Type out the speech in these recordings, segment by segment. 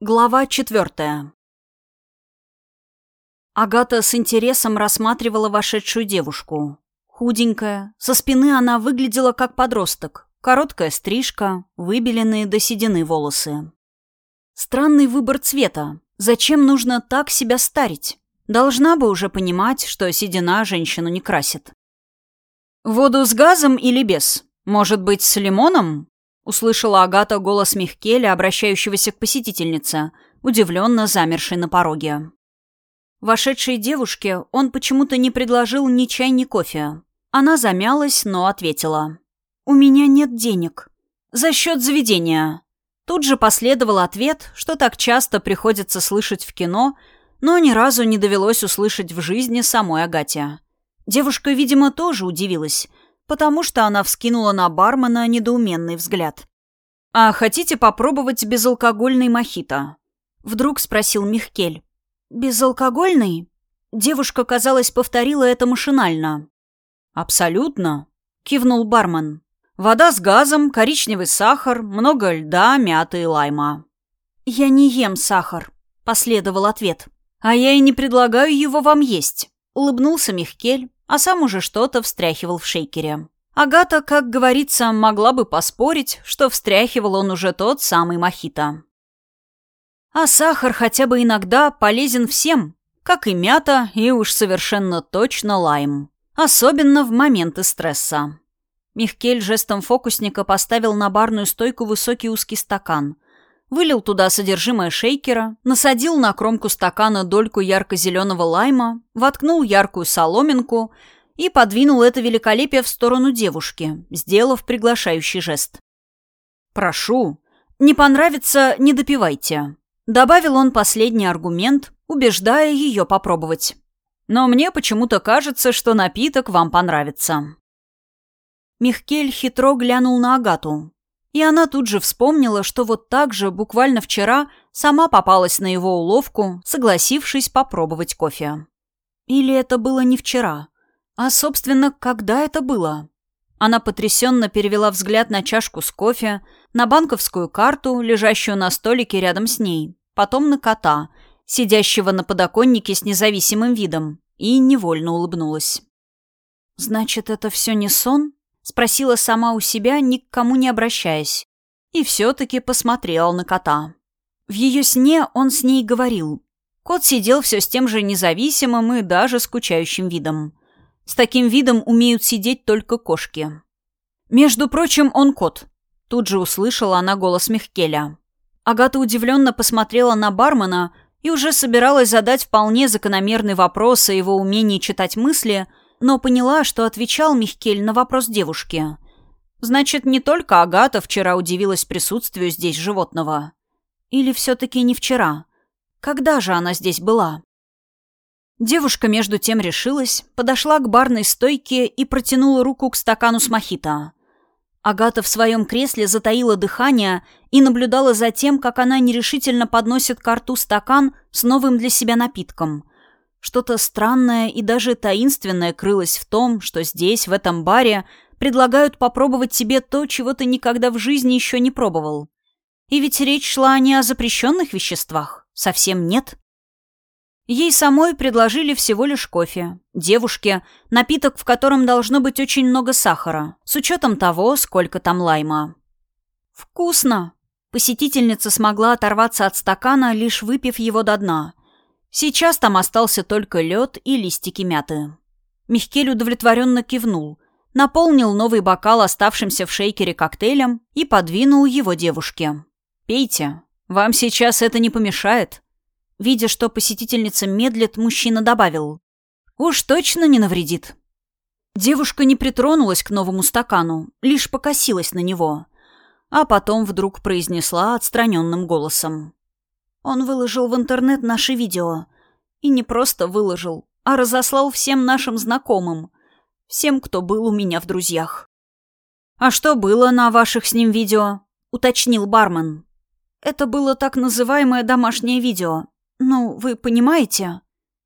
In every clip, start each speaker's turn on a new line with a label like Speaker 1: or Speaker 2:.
Speaker 1: Глава четвертая. Агата с интересом рассматривала вошедшую девушку. Худенькая, со спины она выглядела как подросток. Короткая стрижка, выбеленные до седины волосы. Странный выбор цвета. Зачем нужно так себя старить? Должна бы уже понимать, что седина женщину не красит. «Воду с газом или без? Может быть, с лимоном?» Услышала Агата голос Михкеля, обращающегося к посетительнице, удивленно замершей на пороге. Вошедшей девушке он почему-то не предложил ни чай, ни кофе. Она замялась, но ответила. «У меня нет денег. За счет заведения». Тут же последовал ответ, что так часто приходится слышать в кино, но ни разу не довелось услышать в жизни самой Агате. Девушка, видимо, тоже удивилась, потому что она вскинула на бармена недоуменный взгляд. «А хотите попробовать безалкогольный мохито?» Вдруг спросил Михкель. «Безалкогольный?» Девушка, казалось, повторила это машинально. «Абсолютно», — кивнул бармен. «Вода с газом, коричневый сахар, много льда, мяты и лайма». «Я не ем сахар», — последовал ответ. «А я и не предлагаю его вам есть», — улыбнулся Михкель, а сам уже что-то встряхивал в шейкере. Агата, как говорится, могла бы поспорить, что встряхивал он уже тот самый мохито. А сахар хотя бы иногда полезен всем, как и мята, и уж совершенно точно лайм. Особенно в моменты стресса. Михкель жестом фокусника поставил на барную стойку высокий узкий стакан. Вылил туда содержимое шейкера, насадил на кромку стакана дольку ярко-зеленого лайма, воткнул яркую соломинку и подвинул это великолепие в сторону девушки, сделав приглашающий жест. «Прошу. Не понравится — не допивайте», — добавил он последний аргумент, убеждая ее попробовать. «Но мне почему-то кажется, что напиток вам понравится». Михкель хитро глянул на Агату, и она тут же вспомнила, что вот так же, буквально вчера, сама попалась на его уловку, согласившись попробовать кофе. Или это было не вчера? А, собственно, когда это было? Она потрясенно перевела взгляд на чашку с кофе, на банковскую карту, лежащую на столике рядом с ней, потом на кота, сидящего на подоконнике с независимым видом, и невольно улыбнулась. «Значит, это все не сон?» Спросила сама у себя, ни к кому не обращаясь. И все-таки посмотрела на кота. В ее сне он с ней говорил. Кот сидел все с тем же независимым и даже скучающим видом. С таким видом умеют сидеть только кошки. «Между прочим, он кот», — тут же услышала она голос Мехкеля. Агата удивленно посмотрела на бармена и уже собиралась задать вполне закономерный вопрос о его умении читать мысли — но поняла, что отвечал Михкель на вопрос девушки. Значит, не только Агата вчера удивилась присутствию здесь животного. Или все-таки не вчера? Когда же она здесь была? Девушка между тем решилась, подошла к барной стойке и протянула руку к стакану с мохито. Агата в своем кресле затаила дыхание и наблюдала за тем, как она нерешительно подносит к рту стакан с новым для себя напитком. Что-то странное и даже таинственное крылось в том, что здесь, в этом баре, предлагают попробовать тебе то, чего ты никогда в жизни еще не пробовал. И ведь речь шла не о запрещенных веществах. Совсем нет. Ей самой предложили всего лишь кофе. Девушке – напиток, в котором должно быть очень много сахара, с учетом того, сколько там лайма. «Вкусно!» Посетительница смогла оторваться от стакана, лишь выпив его до дна – Сейчас там остался только лед и листики мяты. Михкель удовлетворенно кивнул, наполнил новый бокал оставшимся в шейкере коктейлем и подвинул его девушке. «Пейте. Вам сейчас это не помешает». Видя, что посетительница медлит, мужчина добавил. «Уж точно не навредит». Девушка не притронулась к новому стакану, лишь покосилась на него, а потом вдруг произнесла отстраненным голосом. Он выложил в интернет наше видео. И не просто выложил, а разослал всем нашим знакомым. Всем, кто был у меня в друзьях. «А что было на ваших с ним видео?» — уточнил бармен. «Это было так называемое домашнее видео. Ну, вы понимаете?»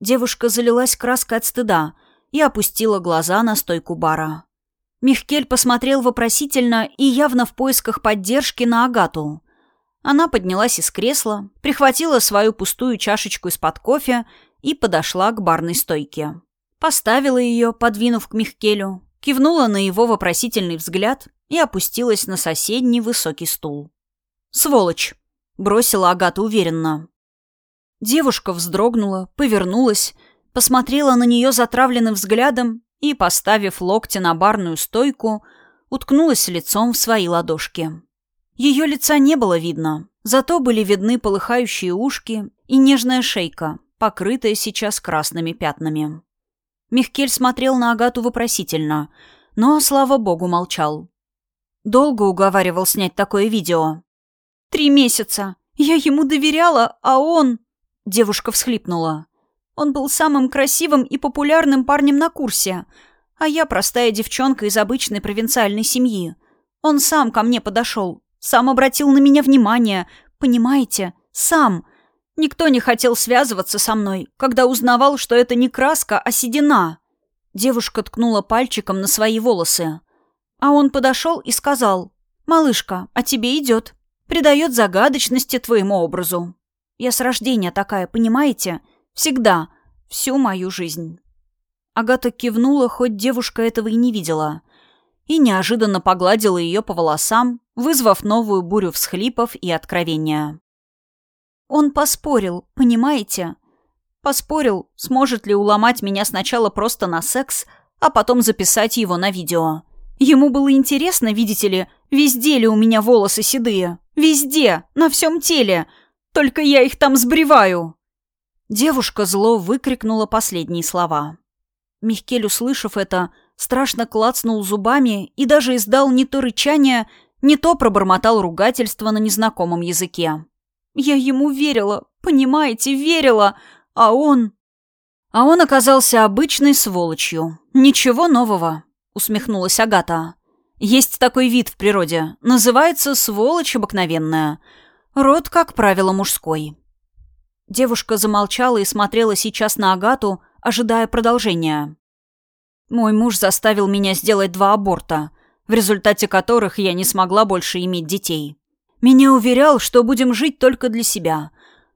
Speaker 1: Девушка залилась краской от стыда и опустила глаза на стойку бара. Михкель посмотрел вопросительно и явно в поисках поддержки на Агату. Она поднялась из кресла, прихватила свою пустую чашечку из-под кофе и подошла к барной стойке. Поставила ее, подвинув к Михкелю, кивнула на его вопросительный взгляд и опустилась на соседний высокий стул. «Сволочь!» — бросила Агата уверенно. Девушка вздрогнула, повернулась, посмотрела на нее затравленным взглядом и, поставив локти на барную стойку, уткнулась лицом в свои ладошки. Ее лица не было видно, зато были видны полыхающие ушки и нежная шейка, покрытая сейчас красными пятнами. Михкель смотрел на Агату вопросительно, но, слава богу, молчал. Долго уговаривал снять такое видео. «Три месяца. Я ему доверяла, а он...» Девушка всхлипнула. «Он был самым красивым и популярным парнем на курсе, а я простая девчонка из обычной провинциальной семьи. Он сам ко мне подошел, сам обратил на меня внимание, понимаете? Сам. Никто не хотел связываться со мной, когда узнавал, что это не краска, а седина. Девушка ткнула пальчиком на свои волосы. А он подошел и сказал, «Малышка, а тебе идет. Придает загадочности твоему образу. Я с рождения такая, понимаете? Всегда. Всю мою жизнь». Агата кивнула, хоть девушка этого и не видела – и неожиданно погладила ее по волосам, вызвав новую бурю всхлипов и откровения. Он поспорил, понимаете? Поспорил, сможет ли уломать меня сначала просто на секс, а потом записать его на видео. Ему было интересно, видите ли, везде ли у меня волосы седые. Везде, на всем теле. Только я их там сбриваю. Девушка зло выкрикнула последние слова. Михкель, услышав это, страшно клацнул зубами и даже издал не то рычание, не то пробормотал ругательство на незнакомом языке. «Я ему верила, понимаете, верила, а он...» «А он оказался обычной сволочью. Ничего нового», — усмехнулась Агата. «Есть такой вид в природе. Называется сволочь обыкновенная. Род, как правило, мужской». Девушка замолчала и смотрела сейчас на Агату, ожидая продолжения. Мой муж заставил меня сделать два аборта, в результате которых я не смогла больше иметь детей. Меня уверял, что будем жить только для себя.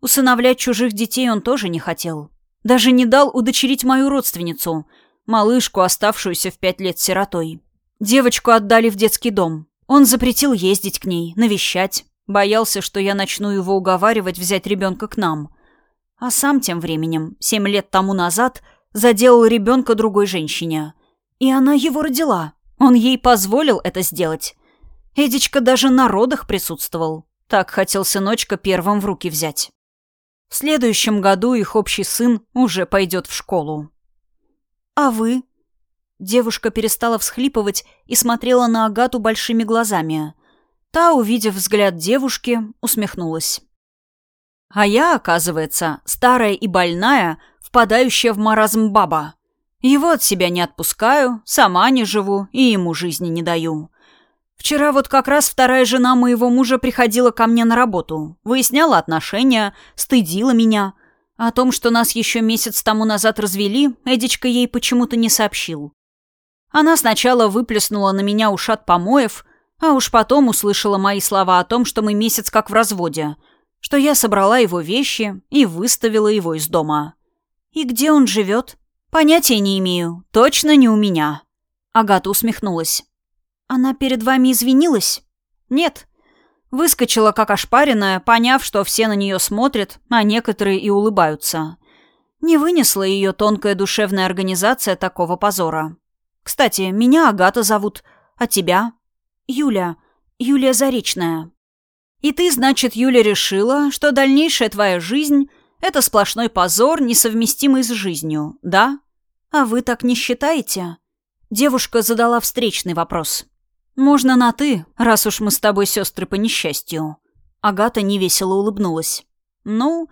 Speaker 1: Усыновлять чужих детей он тоже не хотел. Даже не дал удочерить мою родственницу, малышку, оставшуюся в пять лет сиротой. Девочку отдали в детский дом. Он запретил ездить к ней, навещать. Боялся, что я начну его уговаривать взять ребенка к нам. А сам тем временем, семь лет тому назад, заделал ребенка другой женщине. И она его родила. Он ей позволил это сделать. Эдичка даже на родах присутствовал. Так хотел сыночка первым в руки взять. В следующем году их общий сын уже пойдет в школу. «А вы?» Девушка перестала всхлипывать и смотрела на Агату большими глазами. Та, увидев взгляд девушки, усмехнулась. А я, оказывается, старая и больная, впадающая в маразм баба. Его от себя не отпускаю, сама не живу и ему жизни не даю. Вчера вот как раз вторая жена моего мужа приходила ко мне на работу, выясняла отношения, стыдила меня. О том, что нас еще месяц тому назад развели, Эдичка ей почему-то не сообщил. Она сначала выплеснула на меня ушат помоев, а уж потом услышала мои слова о том, что мы месяц как в разводе — что я собрала его вещи и выставила его из дома. «И где он живет?» «Понятия не имею. Точно не у меня». Агата усмехнулась. «Она перед вами извинилась?» «Нет». Выскочила как ошпаренная, поняв, что все на нее смотрят, а некоторые и улыбаются. Не вынесла ее тонкая душевная организация такого позора. «Кстати, меня Агата зовут, а тебя?» «Юля. Юлия Заречная». И ты, значит, Юля, решила, что дальнейшая твоя жизнь — это сплошной позор, несовместимый с жизнью, да? А вы так не считаете? Девушка задала встречный вопрос. «Можно на «ты», раз уж мы с тобой сестры по несчастью». Агата невесело улыбнулась. «Ну,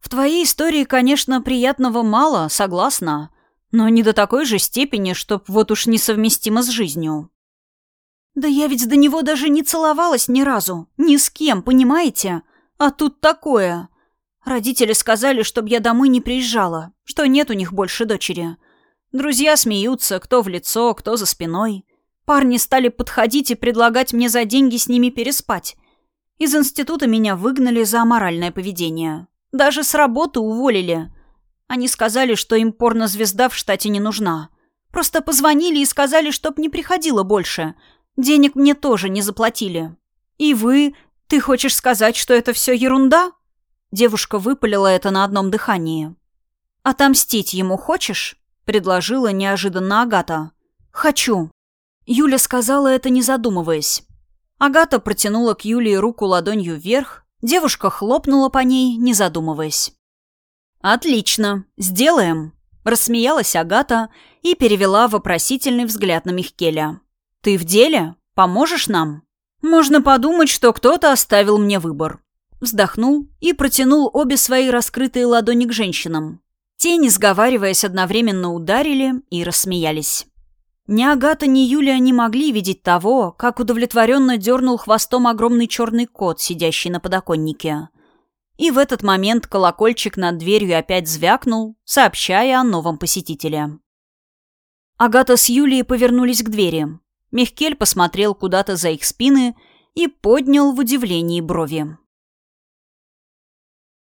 Speaker 1: в твоей истории, конечно, приятного мало, согласна, но не до такой же степени, чтоб вот уж несовместимо с жизнью. «Да я ведь до него даже не целовалась ни разу. Ни с кем, понимаете? А тут такое. Родители сказали, чтобы я домой не приезжала, что нет у них больше дочери. Друзья смеются, кто в лицо, кто за спиной. Парни стали подходить и предлагать мне за деньги с ними переспать. Из института меня выгнали за аморальное поведение. Даже с работы уволили. Они сказали, что им порнозвезда в штате не нужна. Просто позвонили и сказали, чтоб не приходила больше. Денег мне тоже не заплатили. И вы... Ты хочешь сказать, что это все ерунда?» Девушка выпалила это на одном дыхании. «Отомстить ему хочешь?» — предложила неожиданно Агата. «Хочу». Юля сказала это, не задумываясь. Агата протянула к Юлии руку ладонью вверх, девушка хлопнула по ней, не задумываясь. «Отлично, сделаем», — рассмеялась Агата и перевела вопросительный взгляд на Михкеля. «Ты в деле? Поможешь нам?» «Можно подумать, что кто-то оставил мне выбор». Вздохнул и протянул обе свои раскрытые ладони к женщинам. Те, не сговариваясь, одновременно ударили и рассмеялись. Ни Агата, ни Юлия не могли видеть того, как удовлетворенно дернул хвостом огромный черный кот, сидящий на подоконнике. И в этот момент колокольчик над дверью опять звякнул, сообщая о новом посетителе. Агата с Юлией повернулись к двери. Мехкель посмотрел куда-то за их спины и поднял в удивлении брови.